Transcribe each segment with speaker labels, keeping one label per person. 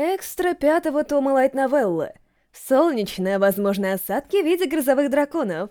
Speaker 1: Экстра пятого тома лайт-новеллы. Солнечные возможные осадки в виде грозовых драконов.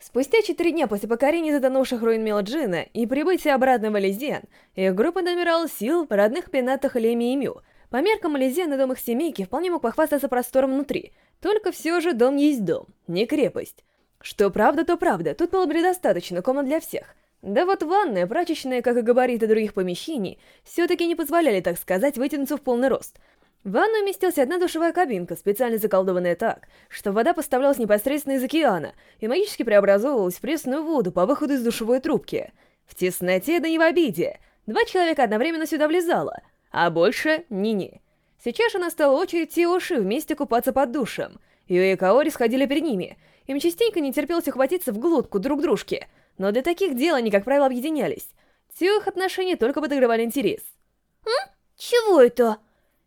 Speaker 1: Спустя четыре дня после покорения затонувших руин Мелджина и прибытия обратно в Элизиан, их группа набирала сил в родных пенатах Леми и Мю. По меркам Элизиана дом их семейки вполне мог похвастаться простором внутри, только все же дом есть дом, не крепость. Что правда, то правда, тут было бы предостаточно комнат для всех. Да вот ванная, прачечная, как и габариты других помещений, все-таки не позволяли, так сказать, вытянуться в полный рост — в ванну уместилась одна душевая кабинка, специально заколдованная так, что вода поставлялась непосредственно из океана и магически преобразовывалась в пресную воду по выходу из душевой трубки. В тесноте да не в обиде. Два человека одновременно сюда влезало, а больше ни-ни. Сейчас же настала очередь Тиоши вместе купаться под душем. Юэ и Каори сходили перед ними. Им частенько не терпелось ухватиться в глотку друг дружки, но для таких дел они, как правило, объединялись. Тио их отношения только подогревали интерес.
Speaker 2: «М? Чего это?»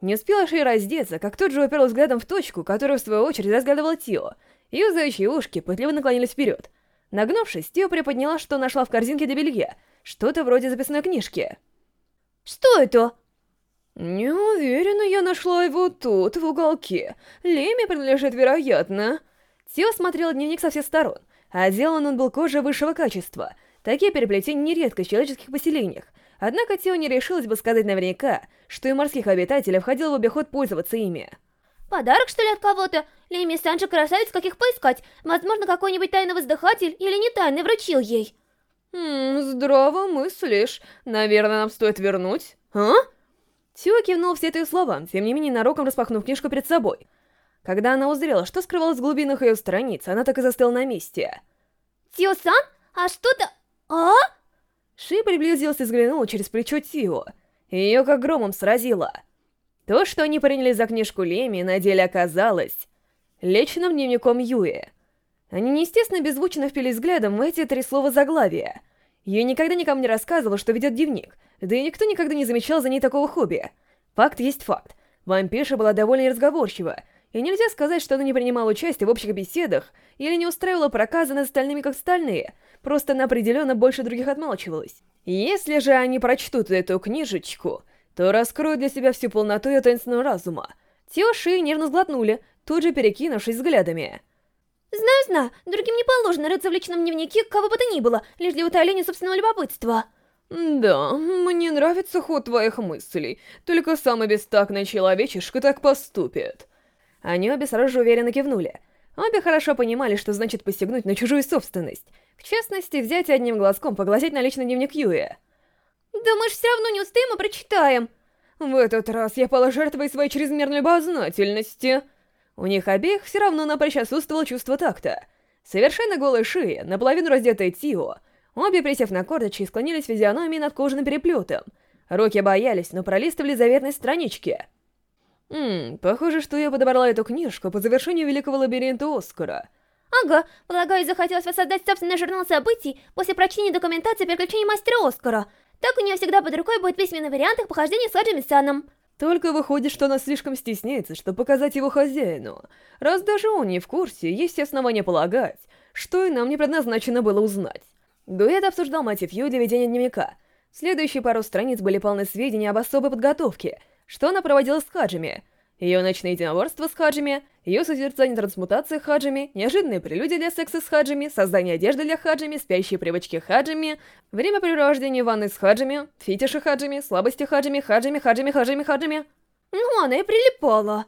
Speaker 1: Не успела Шей раздеться, как тут же уперлась взглядом в точку, которую в свою очередь разглядывала Тио. Ее заячьи ушки пытливо наклонились вперед. Нагнувшись, Тио приподняла, что нашла в корзинке для белья. Что-то вроде записной книжки.
Speaker 2: «Что это?»
Speaker 1: «Не уверена, я нашла его тут, в уголке. Леме принадлежит, вероятно». Тио смотрела дневник со всех сторон. Отделан он был кожей высшего качества. Такие переплетения нередко в человеческих поселениях, Однако Тио не решилась бы сказать наверняка, что и морских обитателей входило в обиход пользоваться ими.
Speaker 2: Подарок, что ли, от кого-то? Леми Санджи красавец, каких поискать? Возможно, какой-нибудь тайный воздыхатель или не тайный вручил ей.
Speaker 1: Хм, здраво мыслишь. Наверное, нам стоит вернуть. А? Тио кивнул все эти слова, тем не менее нароком распахнув книжку перед собой. Когда она узрела, что скрывалось в глубинах ее страниц, она так и застыла на месте.
Speaker 2: Тио-сан? А что-то... А?
Speaker 1: Ши приблизился и взглянул через плечо Тио. Ее как громом сразило. То, что они приняли за книжку Леми, на деле оказалось личным дневником Юи. Они неестественно беззвучно впились взглядом в эти три слова заглавия. Юи никогда никому не рассказывала, что ведет дневник, да и никто никогда не замечал за ней такого хобби. Факт есть факт. Вампирша была довольно неразговорчива, и нельзя сказать, что она не принимала участие в общих беседах или не устраивала проказы над остальными как остальные, просто она определенно больше других отмалчивалась. Если же они прочтут эту книжечку, то раскроют для себя всю полноту ее таинственного разума. Тёши нервно сглотнули, тут же перекинувшись взглядами.
Speaker 2: «Знаю-знаю, другим не положено рыться в личном дневнике кого бы то ни было, лишь для утоления собственного любопытства».
Speaker 1: «Да, мне нравится ход твоих мыслей, только самый бестактный человечишка так поступит». Они обе сразу же уверенно кивнули. Обе хорошо понимали, что значит посягнуть на чужую собственность. В частности, взять одним глазком поглазеть на личный дневник Юэ.
Speaker 2: «Да мы ж все равно не устоим и прочитаем!»
Speaker 1: «В этот раз я пала жертвой своей чрезмерной любознательности!» У них обеих все равно напрочь отсутствовало чувство такта. Совершенно голая шея, наполовину раздетая Тио, обе, присев на корточки, склонились физиономией над кожаным переплетом. Руки боялись, но пролистывали заветные странички — Ммм, похоже, что я подобрала эту книжку по завершению Великого Лабиринта Оскара.
Speaker 2: Ага, полагаю, захотелось воссоздать собственный журнал событий после прочтения документации приключений Мастера Оскара. Так у нее всегда под рукой будет письменный вариант их похождений с Хаджими Саном.
Speaker 1: Только выходит, что она слишком стесняется, чтобы показать его хозяину. Раз даже он не в курсе, есть все основания полагать, что и нам не предназначено было узнать. Дуэт обсуждал мотив Ю для ведения дневника. Следующие пару страниц были полны сведений об особой подготовке — что она проводила с Хаджими, ее ночные единоборства с Хаджими, ее созерцание трансмутации Хаджими, неожиданные прелюдии для секса с Хаджими, создание одежды для Хаджими, спящие привычки Хаджими, время препровождения ванны с Хаджими, фетиши Хаджими, слабости Хаджими, Хаджими, Хаджими, Хаджими, Хаджими.
Speaker 2: Ну, она и прилипала.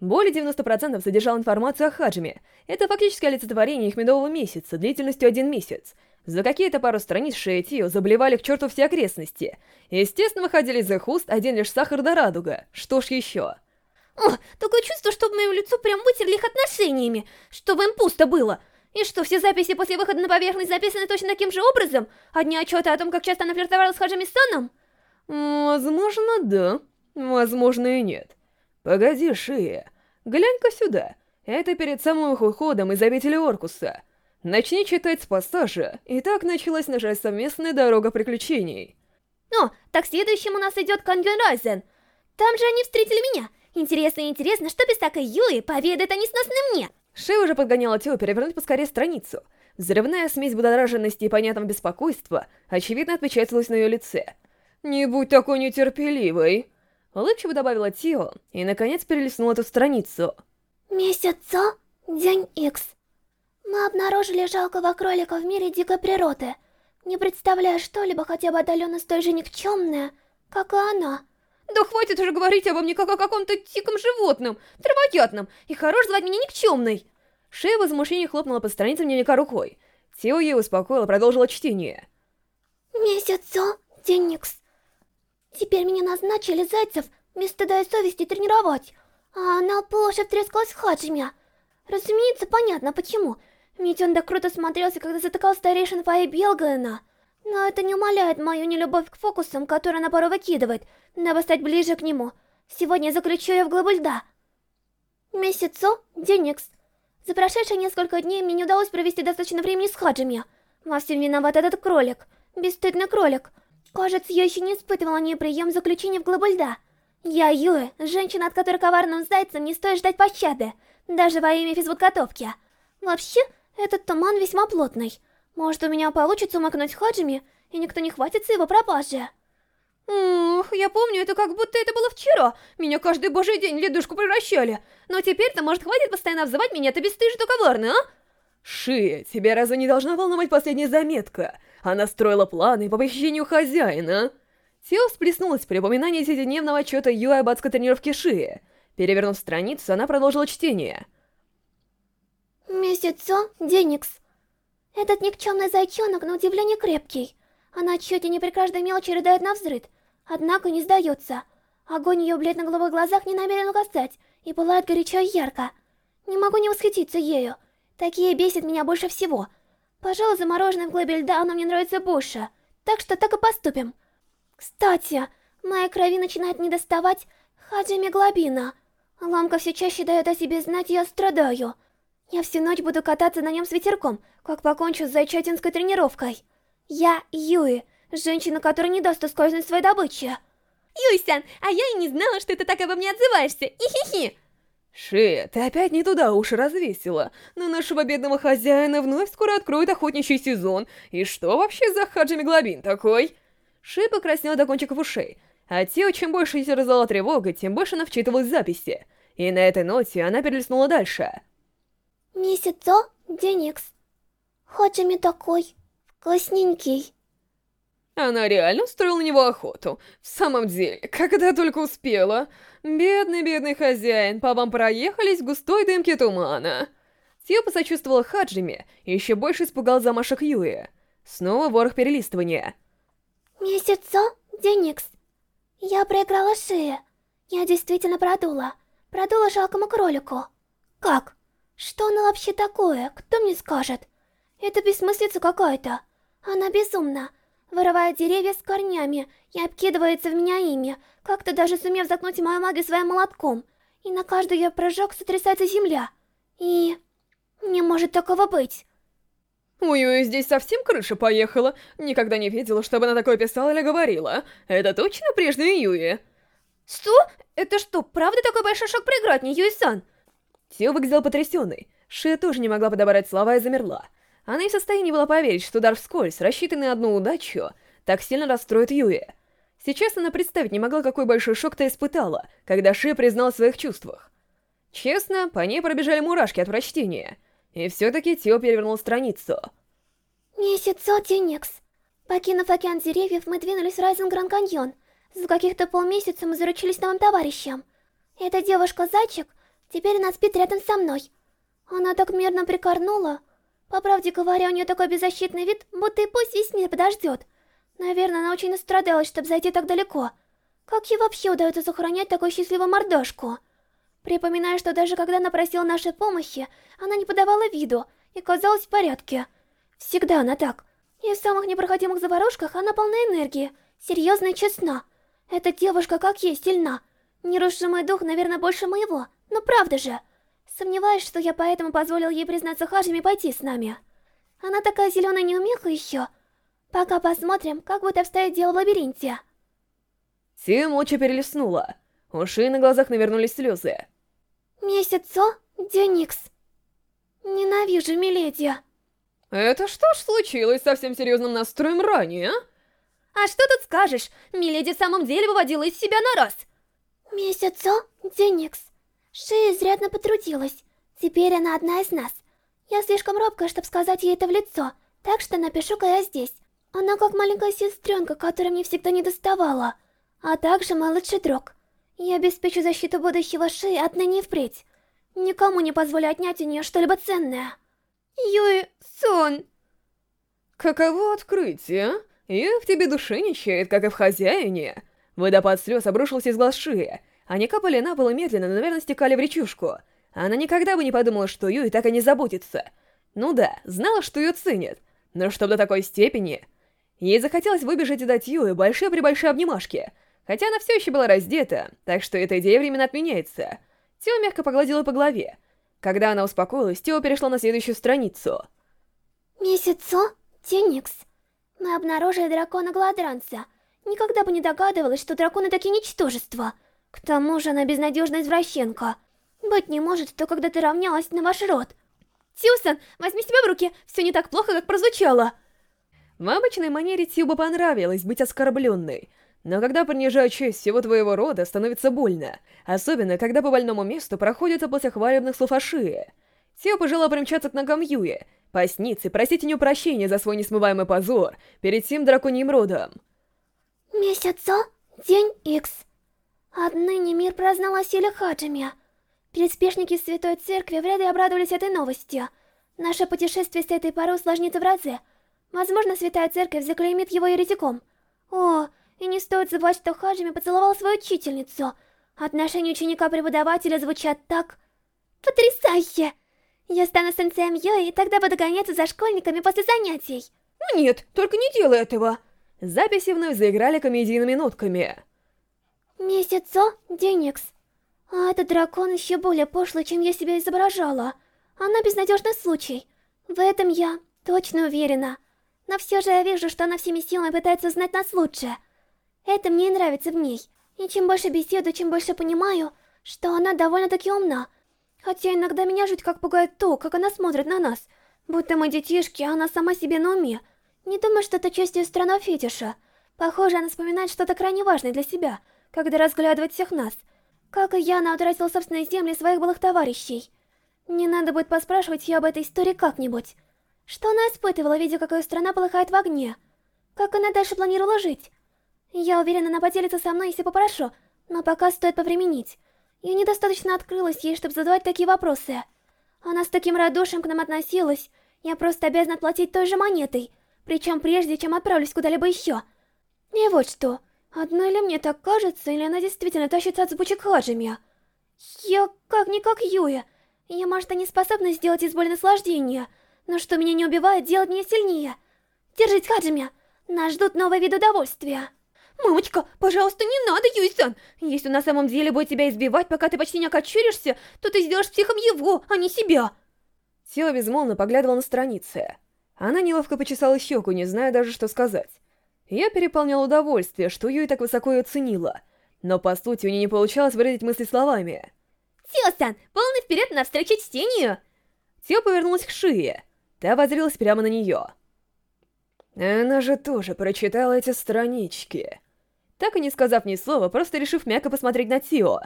Speaker 1: Более 90% содержал информацию о Хаджими. Это фактически олицетворение их медового месяца, длительностью один месяц. За какие-то пару страниц Шея Тио заблевали к черту все окрестности. Естественно, выходили из их уст один лишь сахар да радуга. Что ж еще?
Speaker 2: О, такое чувство, что мое лицо прям вытерли их отношениями, чтобы им пусто было. И что, все записи после выхода на поверхность записаны точно таким же образом? Одни отчеты о том, как часто она флиртовала с Хаджими Саном?
Speaker 1: Возможно, да. Возможно, и нет. Погоди, Шия. Глянь-ка сюда. Это перед самым их уходом из обители Оркуса. Начни читать с пассажа, и так началась наша совместная дорога приключений.
Speaker 2: О, так следующим у нас идет Канген Райзен. Там же они встретили меня. Интересно интересно, что такой Юи поведает о несносном мне.
Speaker 1: Шея уже подгоняла Тео перевернуть поскорее страницу. Взрывная смесь будораженности и понятного беспокойства очевидно отпечаталась на ее лице. «Не будь такой нетерпеливой!»
Speaker 3: Улыбчиво добавила Тио и, наконец, перелистнула эту страницу.
Speaker 1: Месяц О, день Икс. Мы обнаружили жалкого кролика в мире дикой природы. Не представляю что-либо хотя бы отдаленно столь же никчемное, как и она.
Speaker 3: Да хватит уже говорить обо мне как о каком-то диком животном, травоядном, и хорош звать меня никчемной. Шея в возмущении хлопнула по страницам дневника рукой. Тео ей успокоила, продолжила чтение.
Speaker 1: Месяц О, день Икс. Теперь меня назначили Зайцев стыда и совести тренировать, а она по уши втрескалась в Хаджиме. Разумеется, понятно почему, ведь так круто смотрелся, когда затыкал старейшин Фаи Белгана. Но это не умаляет мою нелюбовь к фокусам, которые она порой выкидывает, дабы стать ближе к нему. Сегодня заключу ее в глыбу льда. Месяцу, Деникс. За прошедшие несколько дней мне не удалось провести достаточно времени с Хаджими. Во всем виноват этот кролик. Бесстыдный кролик. Кажется, я еще не испытывала неприем заключения в глыбу льда. Я Юэ, женщина, от которой коварным зайцем не стоит ждать пощады, даже во имя физподготовки. Вообще, этот туман весьма плотный. Может, у меня получится умыкнуть Хаджими, и никто не хватится его пропажи.
Speaker 3: Ух, я помню это как будто это было вчера. Меня каждый божий день в ледышку превращали. Но теперь-то, может, хватит постоянно обзывать меня, ты бесстыжий коварный, а? Шия, тебя разве не должна волновать последняя заметка? Она строила планы по похищению хозяина. Тео всплеснулась при упоминании дневного отчета Юай об адской тренировке Шии. Перевернув страницу, она продолжила чтение.
Speaker 1: Месяцо, Деникс. Этот никчемный зайчонок на удивление крепкий. Она чуть и не при каждой мелочи рыдает на взрыв, однако не сдается. Огонь ее бледно-голубых глазах не намерен угасать и пылает горячо и ярко. Не могу не восхититься ею. Такие бесит меня больше всего. Пожалуй, замороженный в глыбе льда оно мне нравится больше. Так что так и поступим. Кстати, моя крови начинает недоставать хаджимеглобина. Ламка все чаще дает о себе знать, я страдаю. Я всю ночь буду кататься на нем с ветерком, как покончу с зайчатинской тренировкой. Я Юи, женщина, которая не даст ускользнуть своей добыче.
Speaker 3: Юйсан, а я и не знала, что ты так обо мне отзываешься. Ихихи. Шея, ты опять не туда уши развесила. Но нашего бедного хозяина вновь скоро откроют охотничий сезон. И что вообще за Хаджи Меглобин такой? Шея покраснела до кончиков ушей. А Тео, чем больше терзала тревога, тем больше она вчитывалась в записи. И на этой ноте она перелистнула дальше.
Speaker 1: Месяцо, Деникс. Хаджими такой, вкусненький.
Speaker 3: Она реально устроила на него охоту. В самом деле, когда только успела. Бедный-бедный хозяин, по вам проехались в густой дымке тумана. Тио посочувствовала Хаджиме и еще больше испугал замашек Юи. Снова ворох перелистывания.
Speaker 1: Месяцо, Деникс. Я проиграла шею. Я действительно продула. Продула жалкому кролику. Как? Что она вообще такое? Кто мне скажет? Это бессмыслица какая-то. Она безумна. Вырывает деревья с корнями и обкидывается в меня ими, как-то даже сумев заткнуть мою магию своим молотком. И на каждый ее прыжок сотрясается земля. И... Не может такого быть.
Speaker 3: Юи здесь совсем крыша поехала. Никогда не видела, чтобы она такое писала или говорила. Это точно прежняя Юи?
Speaker 1: Что? Это что, правда такой большой шаг проиграть, не Юи-сан?
Speaker 3: Тио выглядел потрясенный. Шия тоже не могла подобрать слова и замерла. Она не в состоянии была поверить, что удар вскользь, рассчитанный на одну удачу, так сильно расстроит Юи. Сейчас она представить не могла, какой большой шок-то испытала, когда Шия признала в своих чувствах. Честно, по ней пробежали мурашки от прочтения. И все-таки Тио перевернул страницу.
Speaker 1: Месяцо Деникс. Покинув океан деревьев, мы двинулись в Райзен Гранд Каньон. За каких-то полмесяца мы заручились новым товарищем. Эта девушка-зайчик теперь она спит рядом со мной. Она так мирно прикорнула. По правде говоря, у нее такой беззащитный вид, будто и пусть весь мир подождет. Наверное, она очень настрадалась, чтобы зайти так далеко. Как ей вообще удается сохранять такую счастливую мордашку? Припоминаю, что даже когда она просила нашей помощи, она не подавала виду и казалась в порядке. Всегда она так. И в самых непроходимых заварушках она полна энергии, серьезна и честна. Эта девушка как есть сильна. Нерушимый дух, наверное, больше моего. Но правда же. Сомневаюсь, что я поэтому позволил ей признаться Хажими пойти с нами. Она такая зеленая неумеха еще. Пока посмотрим, как будет обстоять дело в лабиринте.
Speaker 3: Тия молча перелистнула. У Ши на глазах навернулись слезы.
Speaker 1: Месяцо, Деникс. Ненавижу Миледи.
Speaker 3: Это что ж случилось со всем серьезным настроем ранее, а?
Speaker 1: А что тут скажешь? Миледи в самом деле выводила из себя на раз. Месяцо, Деникс. Шея изрядно потрудилась. Теперь она одна из нас. Я слишком робкая, чтобы сказать ей это в лицо, так что напишу-ка я здесь. Она как маленькая сестренка, которая мне всегда не доставала, а также мой лучший друг. Я обеспечу защиту будущего Ши отныне и впредь. Никому не позволю отнять у нее что-либо ценное. Юй, сон.
Speaker 4: Каково открытие, а? И в тебе души не чает, как и в хозяине. Водопад слез обрушился из глаз Ши. Они капали на пол медленно, но, наверное, стекали в речушку. Она никогда бы не подумала, что Юй так и не заботится. Ну да, знала, что ее ценят. Но чтобы до такой степени... Ей захотелось выбежать и дать Юе большие-пребольшие обнимашки. Хотя она все еще была раздета, так что эта идея временно отменяется. Тео мягко погладила по голове. Когда она успокоилась, Тео перешла на следующую страницу.
Speaker 1: Месяцо? Теникс. Мы обнаружили дракона Гладранца. Никогда бы не догадывалась, что драконы такие ничтожества. К тому же она безнадежная извращенка. Быть не может, что когда ты равнялась на ваш род. Тьюсон, возьми себя в руки, все не так плохо, как прозвучало.
Speaker 4: В обычной манере Тьюбу понравилось быть оскорбленной, но когда принижают честь всего твоего рода, становится больно, особенно когда по больному месту проходит после хвалебных слов о Шие. Тьюб пожелал примчаться к ногам Юи, посниться и просить у нее прощения за свой несмываемый позор перед всем драконьим родом.
Speaker 1: Месяцо, день Икс. Отныне мир праздновал о силе Хаджими. Переспешники Святой Церкви вряд ли обрадовались этой новости. Наше путешествие с этой порой усложнится в разы. Возможно, Святая Церковь заклеймит его еретиком. О, и не стоит забывать, что Хаджими поцеловал свою учительницу. Отношения ученика-преподавателя звучат так... Потрясающе! Я стану сенсеем Йои, и тогда буду гоняться за школьниками после занятий.
Speaker 4: Ну нет, только не делай этого. Записи вновь заиграли комедийными нотками.
Speaker 1: Месяцо, Деникс. А этот дракон еще более пошлый, чем я себя изображала. Она безнадежный случай. В этом я точно уверена. Но все же я вижу, что она всеми силами пытается узнать нас лучше. Это мне и нравится в ней. И чем больше беседую, чем больше понимаю, что она довольно-таки умна. Хотя иногда меня жуть как пугает то, как она смотрит на нас. Будто мы детишки, а она сама себе на уме. Не думаю, что это часть ее странного фетиша. Похоже, она вспоминает что-то крайне важное для себя, когда разглядывает всех нас. Как и я, она утратила собственные земли своих былых товарищей. Не надо будет поспрашивать ее об этой истории как-нибудь. Что она испытывала, видя, как ее страна полыхает в огне? Как она дальше планировала жить? Я уверена, она поделится со мной, если попрошу, но пока стоит повременить. Я недостаточно открылась ей, чтобы задавать такие вопросы. Она с таким радушием к нам относилась, я просто обязана отплатить той же монетой, причем прежде, чем отправлюсь куда-либо еще. И вот что, одно ли мне так кажется, или она действительно тащится от сбучек Хаджими? Я как-никак Юя. Я, может, и не способна сделать из боли наслаждения, но что меня не убивает, делает меня сильнее. Держись, Хаджими, нас ждут новые виды удовольствия. «Мамочка, пожалуйста, не надо, Юйсан! Если на самом деле будет тебя избивать, пока ты почти не окочуришься, то ты сделаешь психом его, а не себя!»
Speaker 4: Сила безмолвно поглядывала на страницы. Она неловко почесала щеку, не зная даже, что сказать. Я переполнял удовольствие, что Юй так высоко ее ценила, но по сути у нее не получалось выразить мысли словами.
Speaker 1: «Тио-сан, полный вперед навстречу чтению!»
Speaker 4: Тио повернулась к Шие. Та возрилась прямо на нее. Она же тоже прочитала эти странички. Так и не сказав ни слова, просто решив мягко посмотреть на Тио.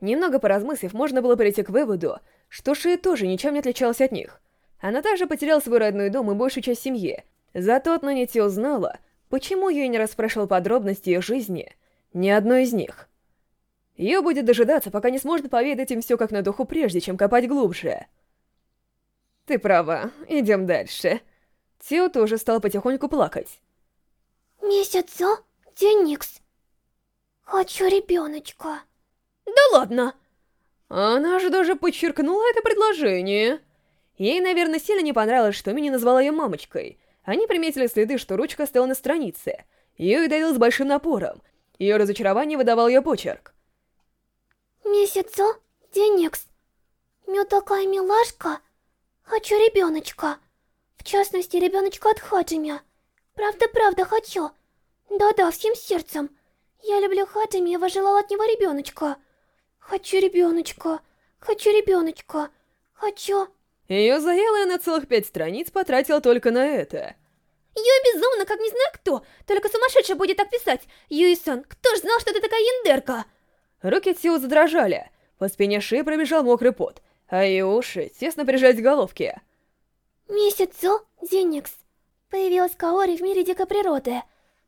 Speaker 4: Немного поразмыслив, можно было прийти к выводу, что Шия тоже ничем не отличалась от них. Она также потеряла свой родной дом и большую часть семьи. Зато отныне Тио знала, почему ее не расспрашивал подробности ее жизни ни одной из них. Ее будет дожидаться, пока не сможет поведать им все как на духу, прежде чем копать глубже. Ты права, идем дальше. Тио тоже стал потихоньку плакать.
Speaker 1: Месяцо, Деникс. Хочу ребеночка.
Speaker 4: Да ладно! Она же даже подчеркнула это предложение. Ей, наверное, сильно не понравилось, что Мини назвала ее мамочкой. Они приметили следы, что ручка стояла на странице. Ее давил с большим напором. Ее разочарование выдавал ее почерк.
Speaker 1: Месяцо, Деникс. Мю такая милашка. Хочу ребеночка. В частности, ребеночка от Хаджими. Правда-правда хочу. Да-да, всем сердцем. Я люблю Хаджими и желала от него ребеночка. Хочу ребеночка. Хочу ребеночка. Хочу...
Speaker 4: Ее заело, на целых пять страниц потратила только на это.
Speaker 1: Юй безумно, как не знаю кто. Только сумасшедший будет так писать. Юй-сан, кто ж знал, что ты такая яндерка? Руки Тио задрожали, по спине Ши пробежал мокрый пот, а ее уши тесно прижались к головке.
Speaker 2: Месяцу Деникс. Появилась Каори в мире дикой природы.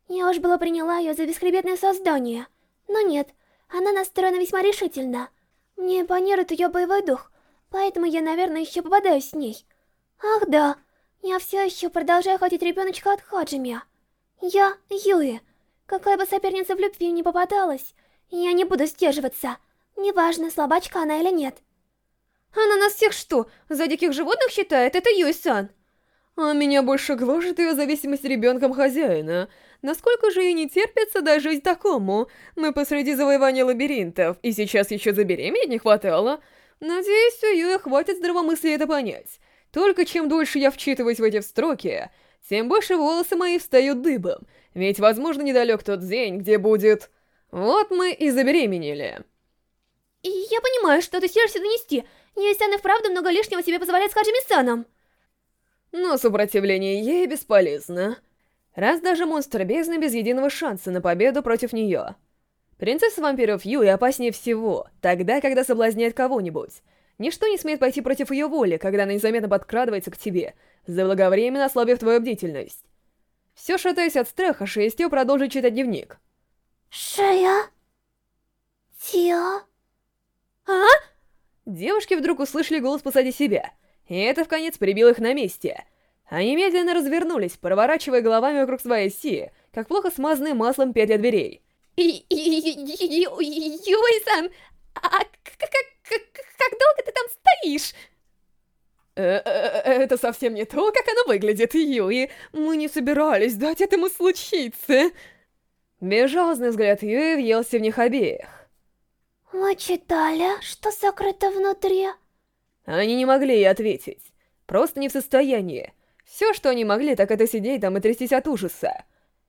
Speaker 2: Я уж было приняла ее за бесхребетное создание. Но нет, она настроена весьма решительно. Мне импонирует ее боевой дух, поэтому я, наверное, еще попадаюсь с ней. Ах да, я все еще продолжаю хотеть ребеночка от Хаджими. Я Юи. Какая бы соперница в любви не попадалась, я не буду сдерживаться. Неважно, слабачка она или нет.
Speaker 1: Она нас всех что, за диких животных считает? Это Юй-сан. А меня больше гложет ее зависимость ребенком хозяина. Насколько же ей не терпится дожить такому? Мы посреди завоевания лабиринтов, и сейчас еще забеременеть не хватало. Надеюсь, у Юя хватит здравомыслия это понять. Только чем дольше я вчитываюсь в эти строки, тем больше волосы мои встают дыбом, ведь, возможно, недалек тот день, где будет... Вот мы и забеременели.
Speaker 2: И я понимаю, что ты силишься донести. Яйсан и вправду много лишнего себе позволяет с Хаджими-саном.
Speaker 1: Но сопротивление ей бесполезно. Раз даже монстр бездны без единого шанса на победу против нее. Принцесса вампиров Юи опаснее всего, тогда, когда соблазняет кого-нибудь. Ничто не смеет пойти против ее воли, когда она незаметно подкрадывается к тебе, заблаговременно ослабив твою бдительность. Все шатаясь от страха, Шестью продолжит читать дневник.
Speaker 2: Шея? Тио?
Speaker 1: А? Девушки вдруг услышали голос позади себя, и это в конец прибило их на месте. Они медленно развернулись, проворачивая головами вокруг своей оси, как плохо смазанные маслом петли дверей.
Speaker 2: Юй-сан, а как долго ты там стоишь?
Speaker 1: Это совсем не то, как оно выглядит, Юи. Мы не собирались дать этому случиться. Безжалостный взгляд Юи въелся в них обеих.
Speaker 2: Мы читали, что сокрыто внутри.
Speaker 1: Они не могли ей ответить. Просто не в состоянии. Все, что они могли, так это сидеть там и трястись от ужаса.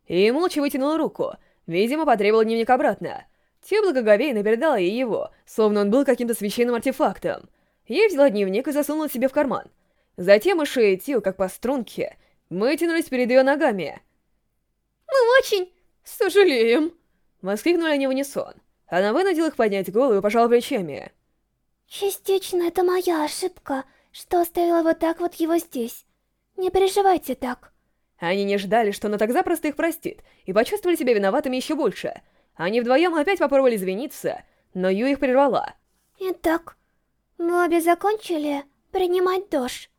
Speaker 1: И молча вытянула руку. Видимо, потребовала дневник обратно. Тё благоговейно передала ей его, словно он был каким-то священным артефактом. Ей взяла дневник и засунула себе в карман. Затем и Тил, как по струнке, вытянулись перед ее ногами.
Speaker 2: «Мы очень
Speaker 1: сожалеем!» Воскликнули они в унисон. Она вынудила их поднять голову и пожала плечами.
Speaker 2: «Частично это моя ошибка, что оставила вот так вот его здесь. Не переживайте так».
Speaker 1: Они не ждали, что она так запросто их простит, и почувствовали себя виноватыми еще больше. Они вдвоем опять попробовали извиниться, но Ю их прервала.
Speaker 2: «Итак, мы обе закончили принимать душ?»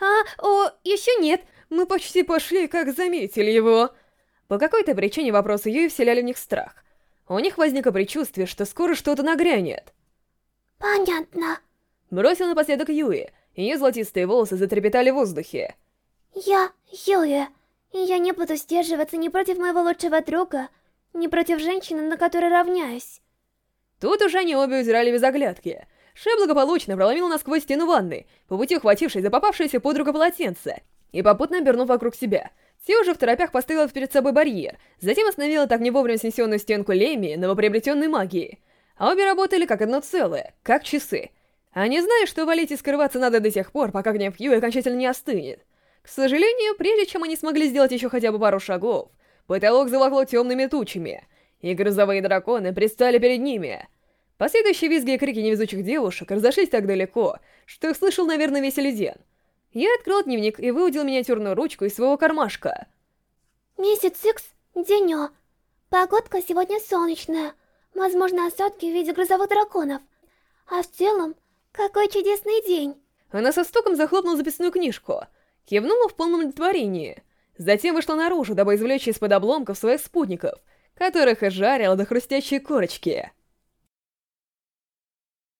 Speaker 1: «А, о, еще нет, мы почти пошли, как заметили его». По какой-то причине вопросы Юи вселяли в них страх. У них возникло предчувствие, что скоро что-то нагрянет.
Speaker 2: «Понятно», —
Speaker 1: бросил напоследок Юи, ее золотистые волосы затрепетали в воздухе.
Speaker 2: «Я Юи, и я не буду сдерживаться ни против моего лучшего друга, ни против женщины, на которой равняюсь».
Speaker 1: Тут уже они обе узирали без оглядки. Ше благополучно проломил насквозь стену ванны, по пути ухватившись за попавшееся под руку полотенце, и попутно обернув вокруг себя. Ти уже в торопях поставила перед собой барьер, затем остановила так не вовремя снесенную стенку Леми новоприобретенной магии. А обе работали как одно целое, как часы. Они знали, что валить и скрываться надо до тех пор, пока гнев Юи окончательно не остынет. К сожалению, прежде чем они смогли сделать еще хотя бы пару шагов, потолок заволокло темными тучами, и грозовые драконы пристали перед ними. Последующие визги и крики невезучих девушек разошлись так далеко, что их слышал, наверное, весь Элизен. Я открыл дневник и выудил миниатюрную ручку из своего кармашка.
Speaker 2: Месяц Икс, денё. Погодка сегодня солнечная. Возможно, осадки в виде грозовых драконов. А в целом, какой чудесный день.
Speaker 1: Она со стуком захлопнула записную книжку, кивнула в полном удовлетворении. Затем вышла наружу, дабы извлечь из-под обломков своих спутников, которых и жарила до хрустящей корочки.